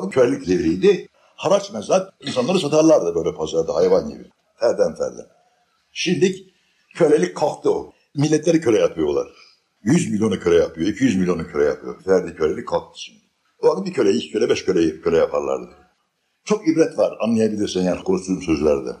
vakit kölelik devriydi. Haraç mezat insanları satarlardı böyle pazarda hayvan gibi. Ferden ferden. Şimdi kölelik kalktı o. Milletleri köle yapıyorlar. 100 milyonu köle yapıyor, 200 milyonu köle yapıyor. Ferdi kölelik kalktı şimdi. O vakit bir köle, iki köle, beş köle, köle yaparlardı. Çok ibret var anlayabilirsin yani konuştuğum sözlerde.